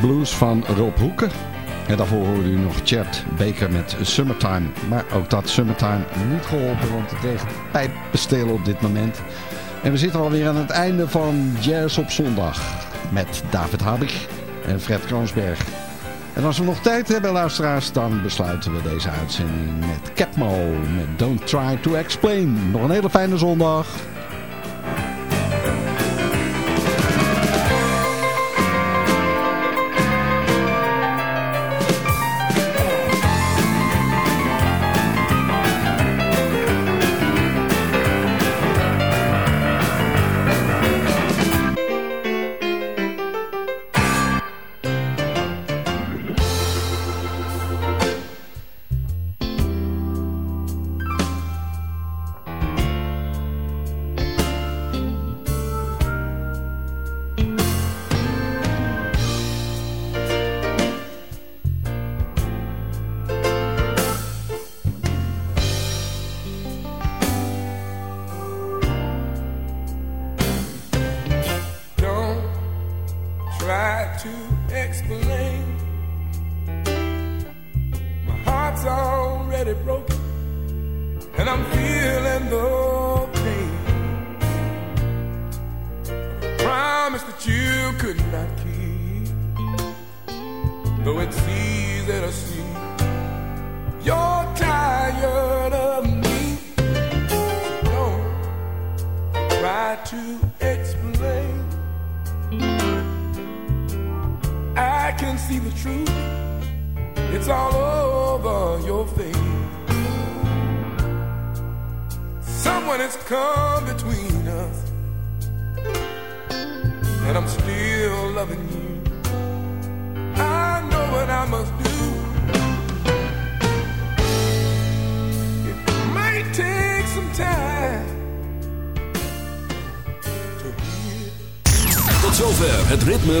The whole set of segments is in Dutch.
Blues van Rob Hoeken. En daarvoor hoorde u nog Chad Baker met Summertime. Maar ook dat Summertime niet geholpen, want het regent pijpenstelen op dit moment. En we zitten alweer aan het einde van Jazz op zondag. Met David Habig en Fred Kroonsberg. En als we nog tijd hebben, luisteraars, dan besluiten we deze uitzending met Capmo. Met Don't Try to Explain. Nog een hele fijne zondag.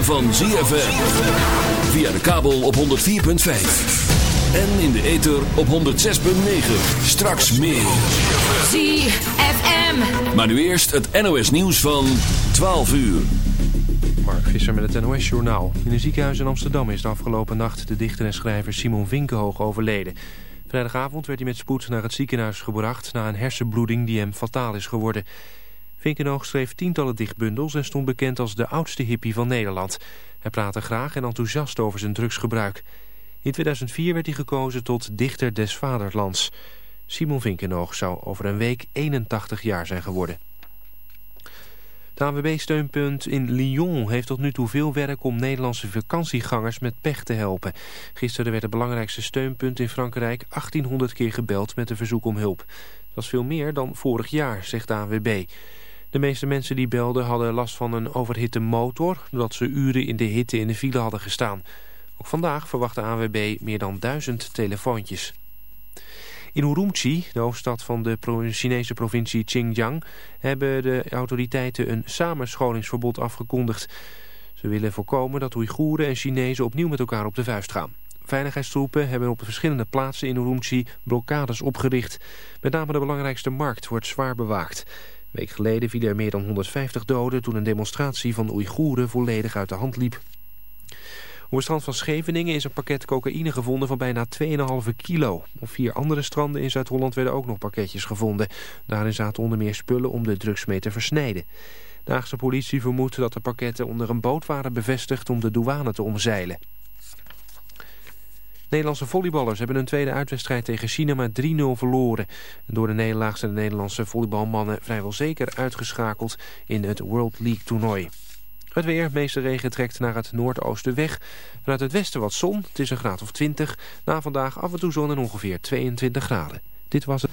Van ZFM. Via de kabel op 104.5. En in de ether op 106.9. Straks meer. ZFM. Maar nu eerst het NOS nieuws van 12 uur. Mark Visser met het NOS Journaal. In een ziekenhuis in Amsterdam is de afgelopen nacht de dichter en schrijver Simon Vinkenhoog overleden. Vrijdagavond werd hij met spoed naar het ziekenhuis gebracht... na een hersenbloeding die hem fataal is geworden... Vinkenoog schreef tientallen dichtbundels en stond bekend als de oudste hippie van Nederland. Hij praatte graag en enthousiast over zijn drugsgebruik. In 2004 werd hij gekozen tot dichter des vaderlands. Simon Vinkenoog zou over een week 81 jaar zijn geworden. Het ANWB-steunpunt in Lyon heeft tot nu toe veel werk om Nederlandse vakantiegangers met pech te helpen. Gisteren werd het belangrijkste steunpunt in Frankrijk 1800 keer gebeld met een verzoek om hulp. Dat is veel meer dan vorig jaar, zegt de ANWB. De meeste mensen die belden hadden last van een overhitte motor... doordat ze uren in de hitte in de file hadden gestaan. Ook vandaag verwacht de ANWB meer dan duizend telefoontjes. In Urumqi, de hoofdstad van de Chinese provincie Xinjiang... hebben de autoriteiten een samenscholingsverbod afgekondigd. Ze willen voorkomen dat Oeigoeren en Chinezen opnieuw met elkaar op de vuist gaan. Veiligheidstroepen hebben op de verschillende plaatsen in Urumqi blokkades opgericht. Met name de belangrijkste markt wordt zwaar bewaakt week geleden vielen er meer dan 150 doden toen een demonstratie van Oeigoeren volledig uit de hand liep. Op het strand van Scheveningen is een pakket cocaïne gevonden van bijna 2,5 kilo. Op vier andere stranden in Zuid-Holland werden ook nog pakketjes gevonden. Daarin zaten onder meer spullen om de drugs mee te versnijden. De Haagse politie vermoedt dat de pakketten onder een boot waren bevestigd om de douane te omzeilen. Nederlandse volleyballers hebben een tweede uitwedstrijd tegen China met 3-0 verloren. Door de nederlaag zijn de Nederlandse volleybalmannen vrijwel zeker uitgeschakeld in het World League toernooi. Het weer, meeste regen trekt naar het noordoosten weg. Vanuit het westen wat zon, het is een graad of 20. Na vandaag af en toe zon en ongeveer 22 graden. Dit was het.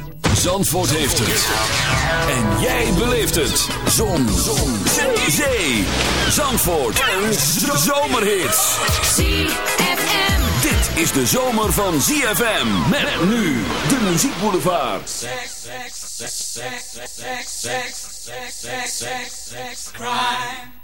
Zandvoort heeft het. En jij beleeft het. Zon. Zon. Zee. Zandvoort. Een zomerhit. ZFM. Dit is de zomer van ZFM. Met nu de muziekboulevard. Sex, sex, sex, sex, sex, sex, sex, sex, sex, crime.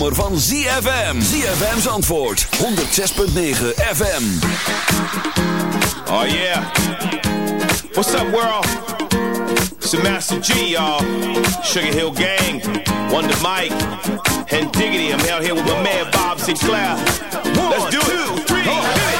Zomer van ZFM. ZFM's antwoord. 106.9 FM. Oh yeah. What's up world? It's the Master G, y'all. Sugar Hill Gang. Wonder Mike. And Diggity. I'm out here with my man Bob Sinclair. Let's do it. Two, three, hit it.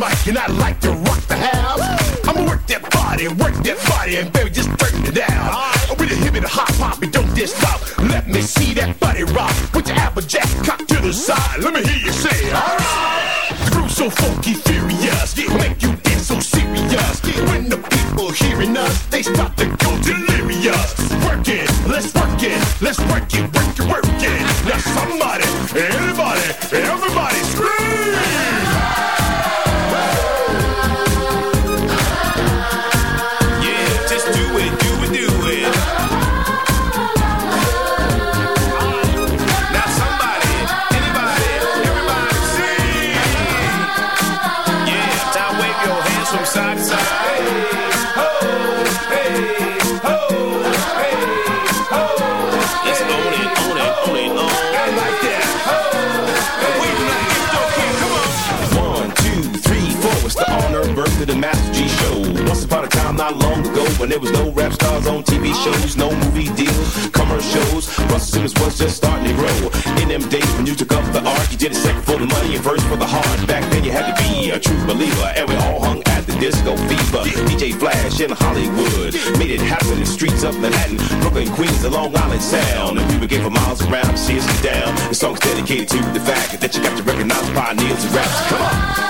Mic, and I like to rock the house. I'ma work that body, work that body, and baby, just turn it down. Right. With a hip and a hop hop, and don't just stop. Let me see that body rock. Put your applejack cock to the side. Let me hear you say, alright. The groove's so funky, In Hollywood made it happen in the streets of Manhattan, Brooklyn, Queens, the Long Island Sound. And people came for miles around us down. The song's dedicated to the fact that you got to recognize pioneers and raps. Come on.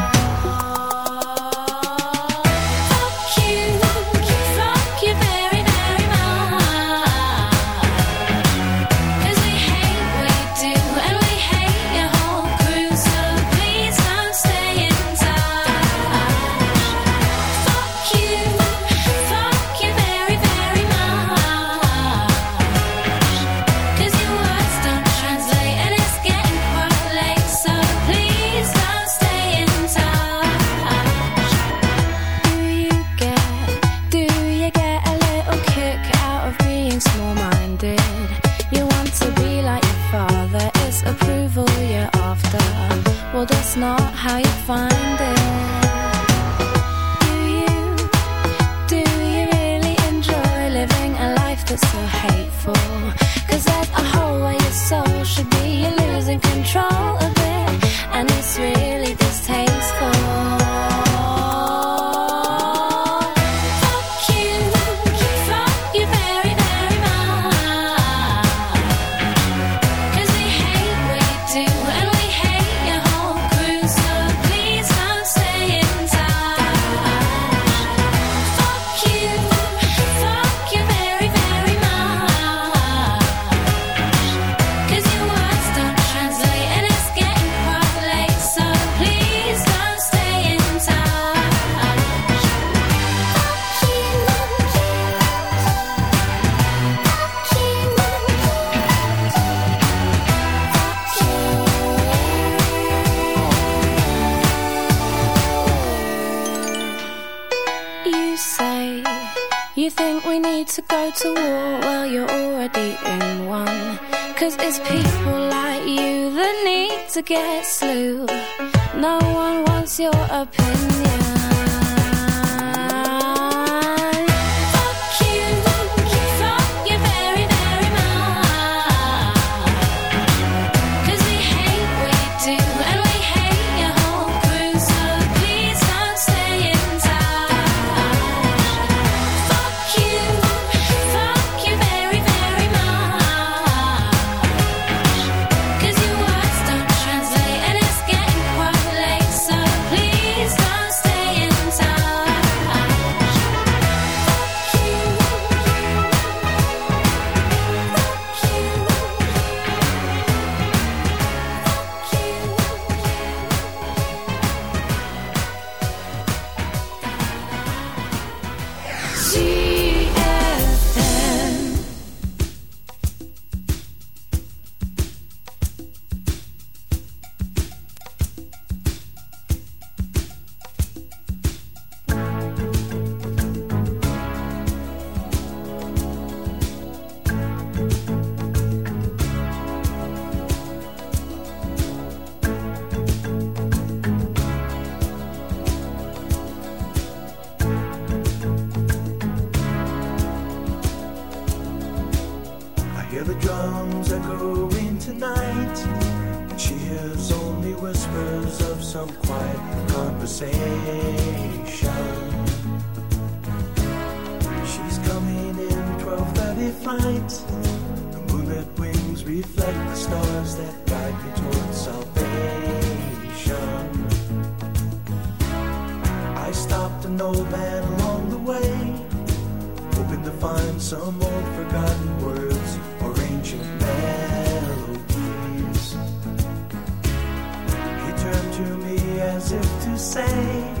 say.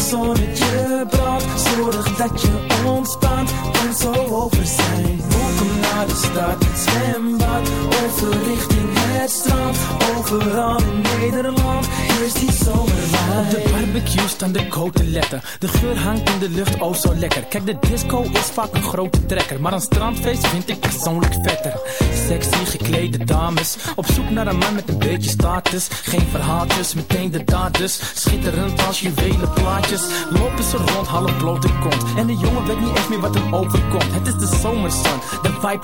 zonnetje brandt. Zorg dat je ontspant en zo over zijn. Naar de stad, zwembad, overrichting het strand. Overal in Nederland is die zomerwijn. Op de barbecue staan de koteletten. De geur hangt in de lucht, oh zo lekker. Kijk, de disco is vaak een grote trekker. Maar een strandfeest vind ik persoonlijk vetter. Sexy geklede dames, op zoek naar een man met een beetje status. Geen verhaaltjes, meteen de daders. Schitterend als juwelen plaatjes. Lopen ze rond, half blote kont. En de jongen weet niet echt meer wat hem overkomt. Het is de zomersun, de vibe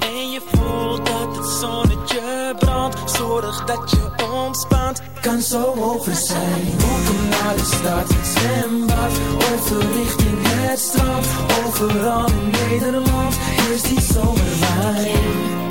zonnetje brandt. Zorg dat je ontspant, kan zo over zijn. Welkom naar de stad, zwembad, overrichting het strand. Overal in Nederland is die zomerwijn